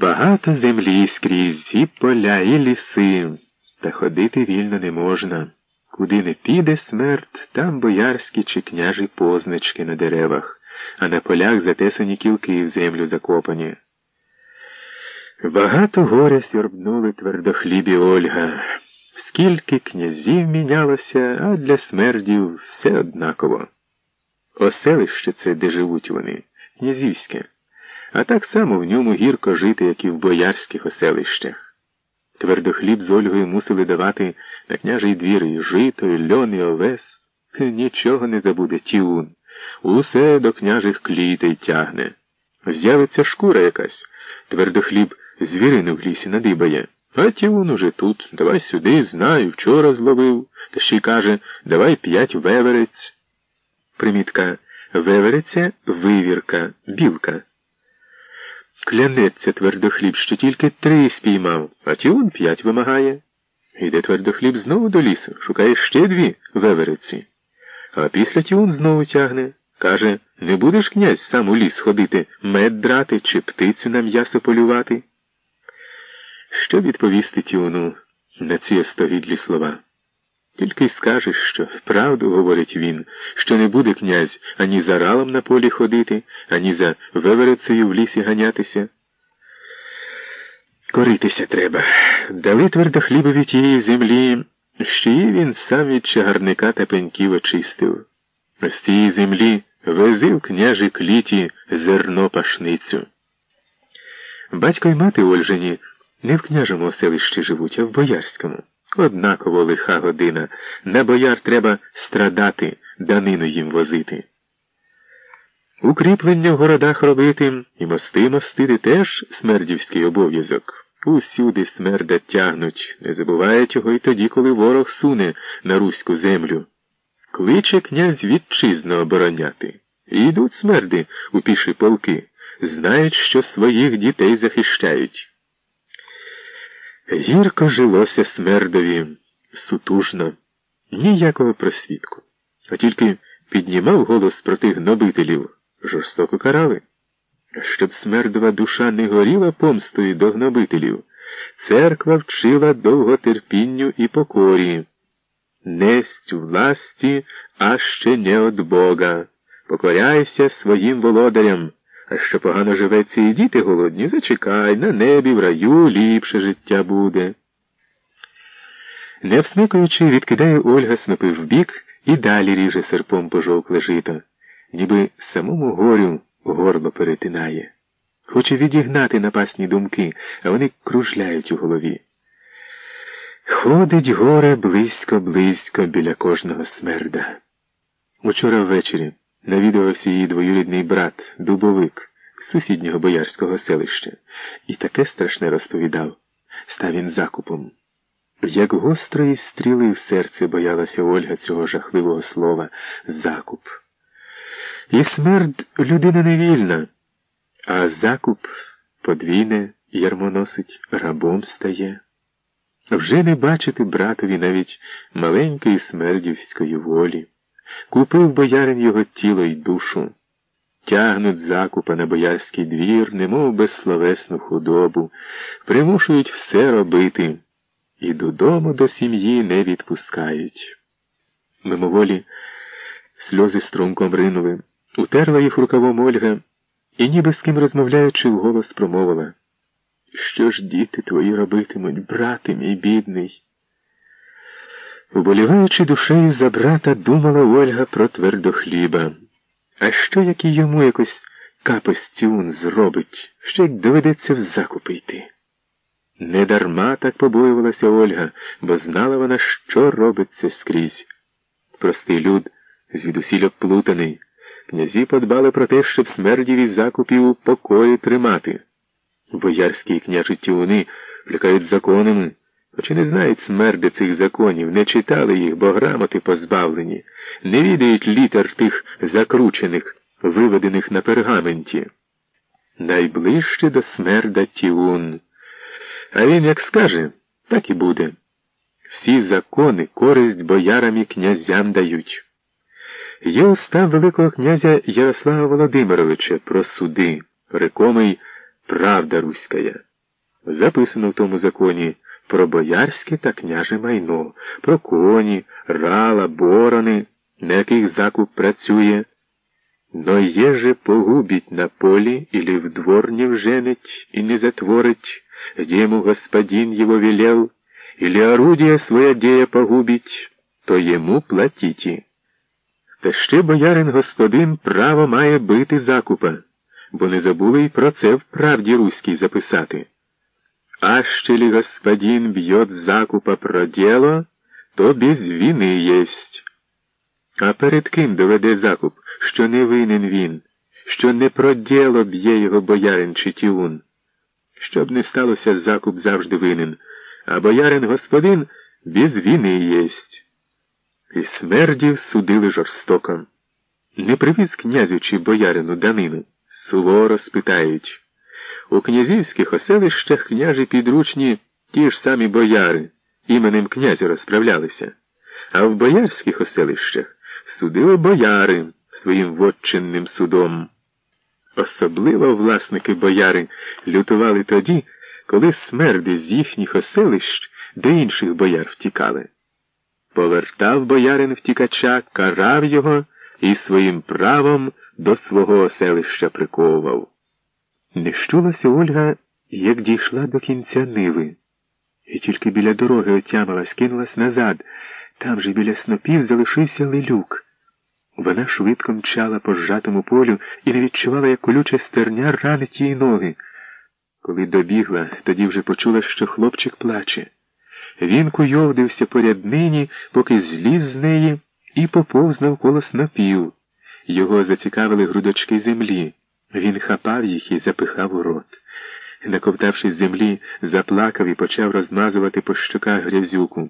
Багато землі скрізь і поля, і ліси, та ходити вільно не можна. Куди не піде смерть, там боярські чи княжі позначки на деревах, а на полях затесані кілки в землю закопані. Багато горя сьорбнули твердохлібі Ольга. Скільки князів мінялося, а для смердів все однаково. Оселище це, де живуть вони, князівське, а так само в ньому гірко жити, як і в боярських оселищах. Твердохліб з Ольгою мусили давати на княжий двір і жито, і льон, і овес. Нічого не забуде Тіун. Усе до княжих клітей тягне. З'явиться шкура якась. Твердохліб звірину в лісі надибає. А Тіун уже тут, давай сюди, знаю, вчора зловив, та ще й каже, давай п'ять веверець. Примітка вевереця, вивірка, білка. Клянеться твердохліб, що тільки три спіймав, а Тіун п'ять вимагає. Іде твердохліб знову до лісу, шукає ще дві вевериці. А після Тіун знову тягне. Каже, не будеш князь сам у ліс ходити, мед драти чи птицю на м'ясо полювати? Що відповісти Тіуну на ці остогідлі слова? Тільки й скажеш, що правду говорить він, що не буде князь ані за ралом на полі ходити, ані за веверицею в лісі ганятися. Коритися треба. Дали твердохлібові тієї землі, що її він сам від чагарника та пеньків очистив. З тієї землі везив княжі кліті зерно пашницю. Батько й мати Ольжені не в княжому селищі живуть, а в боярському. Однаково лиха година. На бояр треба страдати, данину їм возити. Укріплення в городах робити і мости мостити теж смердівський обов'язок. Усюди смерда тягнуть, не забувають його й тоді, коли ворог суне на руську землю. Кличе князь вітчизну обороняти. І йдуть смерди у піші полки, знають, що своїх дітей захищають. Гірко жилося смердові сутужно, ніякого просвідку, а тільки піднімав голос проти гнобителів, жорстоко карали. Щоб смердова душа не горіла помстою до гнобителів, церква вчила довготерпінню і покорі. Несть власті, а ще не од Бога. Покоряйся своїм володарям. А що погано живеться і діти голодні, зачекай, на небі, в раю ліпше життя буде. Не всмикуючи, відкидає Ольга снопи вбік і далі ріже серпом пожовкле жито, ніби самому горю горло перетинає. Хоче відігнати напасні думки, а вони кружляють у голові. Ходить горе близько-близько біля кожного смерда. Учора ввечері навідувався її двоюрідний брат, дубовик, з сусіднього боярського селища, і таке страшне розповідав. Став він закупом. Як гострої стріли в серце боялася Ольга цього жахливого слова закуп. І смерть людина невільна, а закуп подвійне ярмо носить, рабом стає. Вже не бачити братові навіть маленької смердівської волі. Купив боярин його тіло й душу. Тягнуть закупа на боярський двір, немов безсловесну худобу, примушують все робити, і додому до сім'ї не відпускають. Мимоволі сльози струмком ринули, утерла їх рукавом Ольга і, ніби з ким розмовляючи, вголос промовила. Що ж діти твої робитимуть, брате мій бідний? Уболіваючи душею за брата, думала Ольга про твердо хліба. А що, як і йому якось капостюн зробить, що як доведеться в закупи йти? Недарма так побоювалася Ольга, бо знала вона, що робиться скрізь. Простий люд, звідусіль плутаний. Князі подбали про те, щоб смердів і закупів у покої тримати. Боярські княжі тюни влякають законами, і не знають смерди цих законів, не читали їх, бо грамоти позбавлені, не відають літер тих закручених, виведених на пергаменті. Найближче до смерда тіун. А він як скаже, так і буде. Всі закони користь боярам і князям дають. Є устав Великого князя Ярослава Володимировича про суди, рекомий правда руськая. Записано в тому законі про боярське та княже майно, про коні, рала, борони, на яких закуп працює. Но еже погубить на полі или в двор не вженить и не затворить, где ему господин его велел, или орудие своє дея погубить, то йому платите. Та ще боярин господин право має бити закупа, бо не забули й про це в правді руській записати. А ще ли господин б'ет закупа про діло, то без вини єсть. А перед ким доведе закуп, що не винен він, що не про діло б'є його боярин чи тіун? Щоб не сталося, закуп завжди винен, а боярин господин без вини єсть. І смердів судили жорстоко. Не привіз князю чи боярину данину, суворо спитають. У князівських оселищах княжі підручні ті ж самі бояри, іменем князя розправлялися, а в боярських оселищах судили бояри своїм вотчинним судом. Особливо власники бояри лютували тоді, коли смерди з їхніх оселищ до інших бояр втікали. Повертав боярин втікача, карав його і своїм правом до свого оселища приковував. Не щулася Ольга, як дійшла до кінця ниви, і тільки біля дороги отямилась, кинулась назад. Там же біля снопів залишився лилюк. Вона швидко мчала по зжатому полю і не відчувала, як колюче стерня ранить її ноги. Коли добігла, тоді вже почула, що хлопчик плаче. Він куйовдився по ряднині, поки зліз з неї і поповз навколо снопів. Його зацікавили грудочки землі. Він хапав їх і запихав у рот. Наковтавшись землі, заплакав і почав розмазувати по щоках грязюку.